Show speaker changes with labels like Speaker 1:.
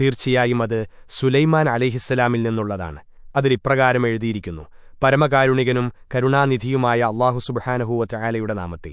Speaker 1: തീർച്ചയായും അത് സുലൈമാൻ അലിഹിസ്സലാമിൽ നിന്നുള്ളതാണ്. അതിലിപ്രകാരം എഴുതിയിരിക്കുന്നു പരമകാരുണികനും കരുണാനിധിയുമായ അള്ളാഹു സുബഹാനഹൂവ ചായാലയുടെ നാമത്തിൽ